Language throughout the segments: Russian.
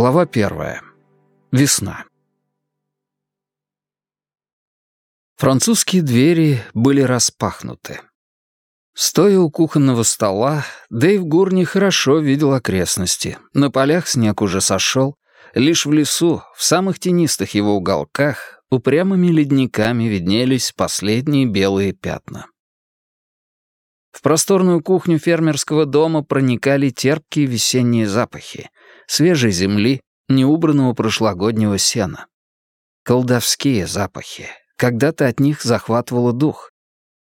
Глава первая. Весна. Французские двери были распахнуты. Стоя у кухонного стола, Дэйв Гурни хорошо видел окрестности. На полях снег уже сошел. Лишь в лесу, в самых тенистых его уголках, упрямыми ледниками виднелись последние белые пятна. В просторную кухню фермерского дома проникали терпкие весенние запахи, свежей земли, неубранного прошлогоднего сена. Колдовские запахи. Когда-то от них захватывало дух.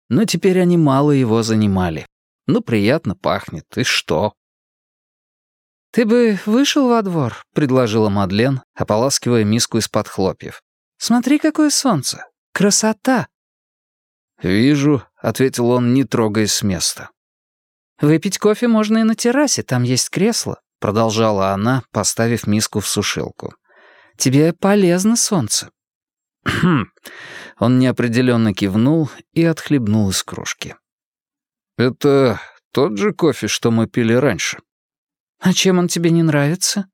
Но теперь они мало его занимали. Ну, приятно пахнет, и что? «Ты бы вышел во двор», — предложила Мадлен, ополаскивая миску из-под хлопьев. «Смотри, какое солнце! Красота!» «Вижу», — ответил он, не трогаясь с места. «Выпить кофе можно и на террасе, там есть кресло», — продолжала она, поставив миску в сушилку. «Тебе полезно солнце». «Хм». Он неопределенно кивнул и отхлебнул из кружки. «Это тот же кофе, что мы пили раньше?» «А чем он тебе не нравится?»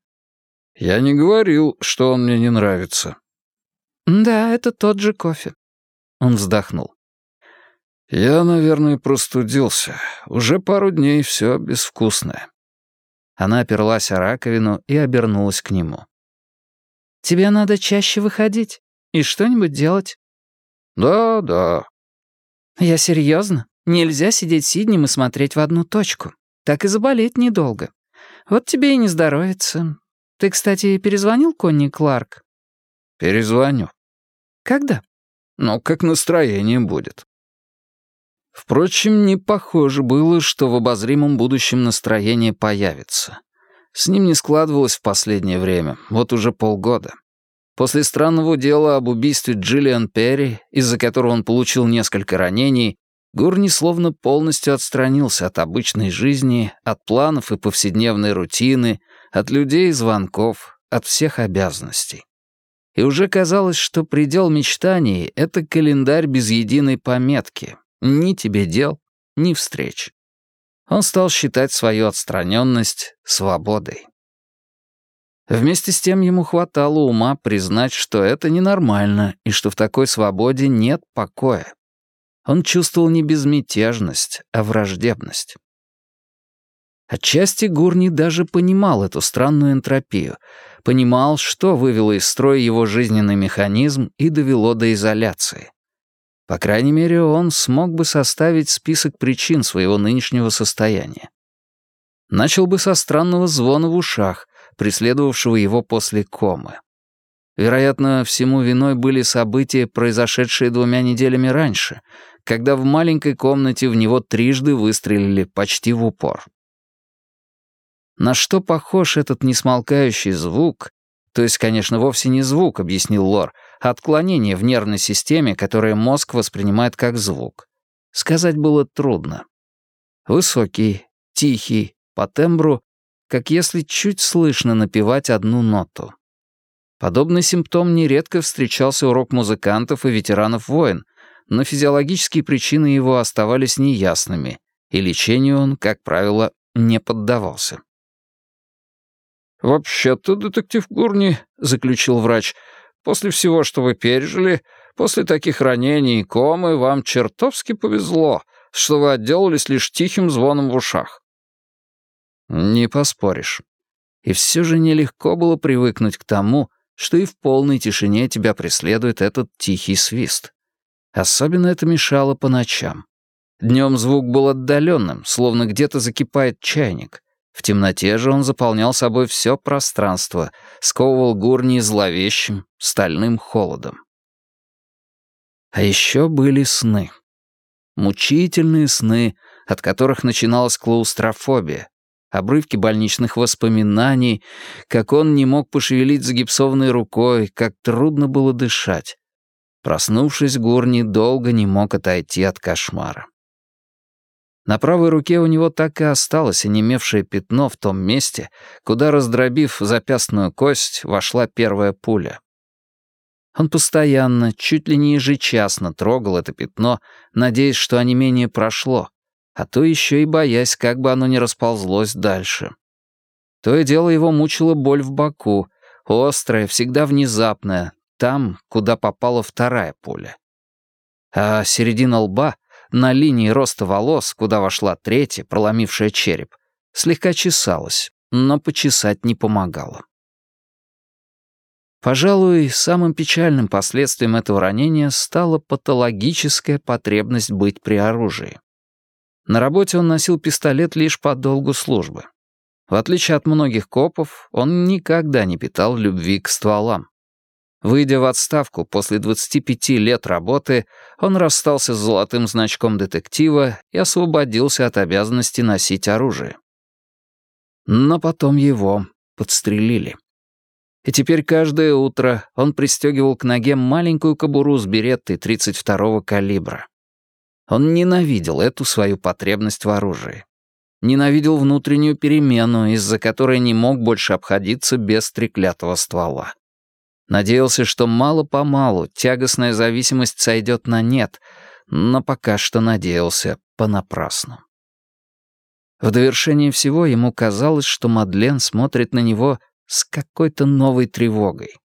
«Я не говорил, что он мне не нравится». «Да, это тот же кофе». Он вздохнул. «Я, наверное, простудился. Уже пару дней все безвкусное». Она оперлась о раковину и обернулась к нему. «Тебе надо чаще выходить и что-нибудь делать». «Да, да». «Я серьезно. Нельзя сидеть сиднем и смотреть в одну точку. Так и заболеть недолго. Вот тебе и не здоровится. Ты, кстати, перезвонил Конни Кларк?» «Перезвоню». «Когда?» «Ну, как настроение будет». Впрочем, не похоже было, что в обозримом будущем настроение появится. С ним не складывалось в последнее время, вот уже полгода. После странного дела об убийстве Джиллиан Перри, из-за которого он получил несколько ранений, Гурни словно полностью отстранился от обычной жизни, от планов и повседневной рутины, от людей и звонков, от всех обязанностей. И уже казалось, что предел мечтаний — это календарь без единой пометки, ни тебе дел, ни встреч. Он стал считать свою отстраненность свободой. Вместе с тем ему хватало ума признать, что это ненормально и что в такой свободе нет покоя. Он чувствовал не безмятежность, а враждебность. Отчасти Гурни даже понимал эту странную энтропию, понимал, что вывело из строя его жизненный механизм и довело до изоляции. По крайней мере, он смог бы составить список причин своего нынешнего состояния. Начал бы со странного звона в ушах, преследовавшего его после комы. Вероятно, всему виной были события, произошедшие двумя неделями раньше, когда в маленькой комнате в него трижды выстрелили почти в упор. На что похож этот несмолкающий звук, то есть, конечно, вовсе не звук, объяснил Лор, а отклонение в нервной системе, которое мозг воспринимает как звук. Сказать было трудно. Высокий, тихий, по тембру, как если чуть слышно напевать одну ноту. Подобный симптом нередко встречался у рок-музыкантов и ветеранов войн, но физиологические причины его оставались неясными, и лечению он, как правило, не поддавался. «Вообще-то, детектив Гурни», — заключил врач, «после всего, что вы пережили, после таких ранений и комы, вам чертовски повезло, что вы отделались лишь тихим звоном в ушах». Не поспоришь. И все же нелегко было привыкнуть к тому, что и в полной тишине тебя преследует этот тихий свист. Особенно это мешало по ночам. Днем звук был отдаленным, словно где-то закипает чайник. В темноте же он заполнял собой все пространство, сковывал гурни зловещим, стальным холодом. А еще были сны. Мучительные сны, от которых начиналась клаустрофобия, обрывки больничных воспоминаний, как он не мог пошевелить загипсованной рукой, как трудно было дышать. Проснувшись, Гурни долго не мог отойти от кошмара. На правой руке у него так и осталось онемевшее пятно в том месте, куда, раздробив запястную кость, вошла первая пуля. Он постоянно, чуть ли не ежечасно трогал это пятно, надеясь, что онемение прошло, а то еще и боясь, как бы оно не расползлось дальше. То и дело его мучила боль в боку, острая, всегда внезапная, там, куда попала вторая пуля. А середина лба, на линии роста волос, куда вошла третья, проломившая череп, слегка чесалась, но почесать не помогала. Пожалуй, самым печальным последствием этого ранения стала патологическая потребность быть при оружии. На работе он носил пистолет лишь по долгу службы. В отличие от многих копов, он никогда не питал любви к стволам. Выйдя в отставку после 25 лет работы, он расстался с золотым значком детектива и освободился от обязанности носить оружие. Но потом его подстрелили. И теперь каждое утро он пристегивал к ноге маленькую кобуру с береттой 32-го калибра. Он ненавидел эту свою потребность в оружии. Ненавидел внутреннюю перемену, из-за которой не мог больше обходиться без треклятого ствола. Надеялся, что мало-помалу тягостная зависимость сойдет на нет, но пока что надеялся понапрасну. В довершении всего ему казалось, что Мадлен смотрит на него с какой-то новой тревогой.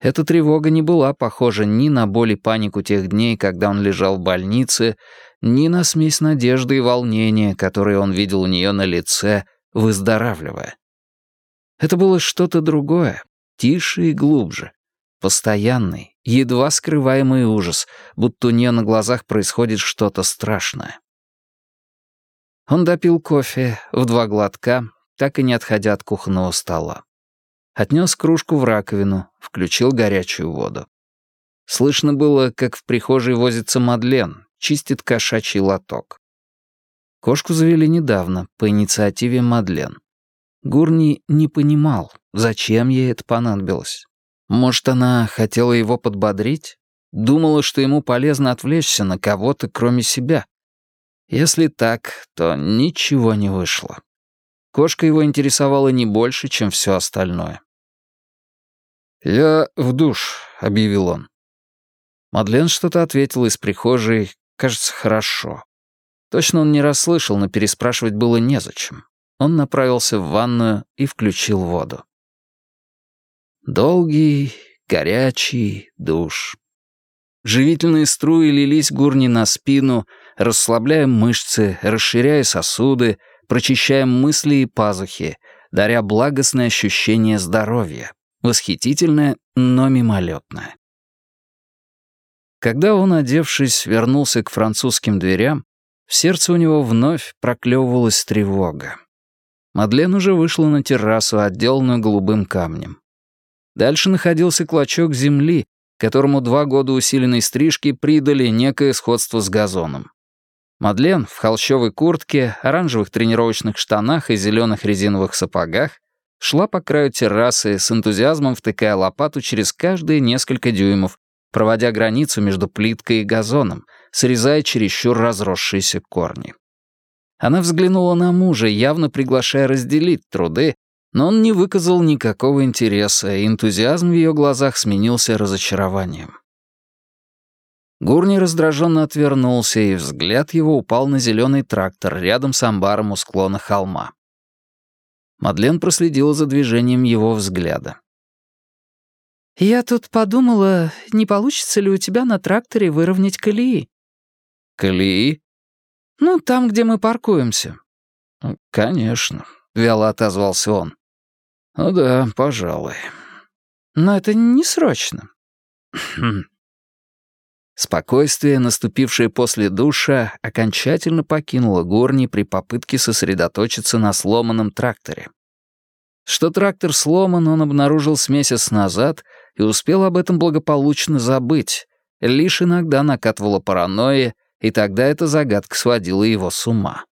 Эта тревога не была похожа ни на боль и панику тех дней, когда он лежал в больнице, ни на смесь надежды и волнения, которые он видел у нее на лице, выздоравливая. Это было что-то другое, тише и глубже. Постоянный, едва скрываемый ужас, будто у нее на глазах происходит что-то страшное. Он допил кофе в два глотка, так и не отходя от кухонного стола. Отнес кружку в раковину, включил горячую воду. Слышно было, как в прихожей возится Мадлен, чистит кошачий лоток. Кошку завели недавно, по инициативе Мадлен. Гурни не понимал, зачем ей это понадобилось. Может, она хотела его подбодрить? Думала, что ему полезно отвлечься на кого-то, кроме себя. Если так, то ничего не вышло. Кошка его интересовала не больше, чем все остальное. «Я в душ», — объявил он. Мадлен что-то ответила из прихожей, кажется, хорошо. Точно он не расслышал, но переспрашивать было незачем. Он направился в ванную и включил воду. Долгий, горячий душ. Живительные струи лились гурни на спину, расслабляя мышцы, расширяя сосуды, прочищая мысли и пазухи, даря благостное ощущение здоровья. Восхитительное, но мимолетное. Когда он, одевшись, вернулся к французским дверям, в сердце у него вновь проклевывалась тревога. Мадлен уже вышла на террасу, отделанную голубым камнем. Дальше находился клочок земли, которому два года усиленной стрижки придали некое сходство с газоном. Мадлен в холщовой куртке, оранжевых тренировочных штанах и зеленых резиновых сапогах шла по краю террасы с энтузиазмом втыкая лопату через каждые несколько дюймов, проводя границу между плиткой и газоном, срезая чересчур разросшиеся корни. Она взглянула на мужа, явно приглашая разделить труды, но он не выказал никакого интереса, и энтузиазм в ее глазах сменился разочарованием. Гурни раздраженно отвернулся, и взгляд его упал на зеленый трактор рядом с амбаром у склона холма. Мадлен проследила за движением его взгляда. «Я тут подумала, не получится ли у тебя на тракторе выровнять колеи?» «Колеи?» «Ну, там, где мы паркуемся». «Конечно», — вяло отозвался он. «Ну да, пожалуй». «Но это не срочно». Хм. Спокойствие, наступившее после душа, окончательно покинуло Горни при попытке сосредоточиться на сломанном тракторе. Что трактор сломан, он обнаружил с месяц назад и успел об этом благополучно забыть. Лишь иногда накатывала паранойя, и тогда эта загадка сводила его с ума.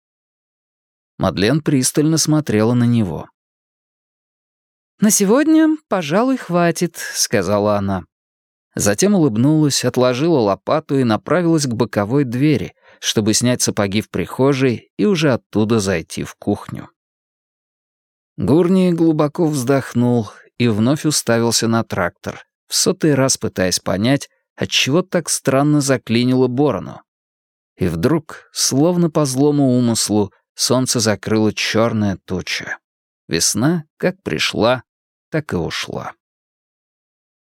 Мадлен пристально смотрела на него. «На сегодня, пожалуй, хватит», — сказала она. Затем улыбнулась, отложила лопату и направилась к боковой двери, чтобы снять сапоги в прихожей и уже оттуда зайти в кухню. Гурни глубоко вздохнул и вновь уставился на трактор, в сотый раз пытаясь понять, отчего так странно заклинило борону. И вдруг, словно по злому умыслу, солнце закрыло черная туча. Весна как пришла, так и ушла.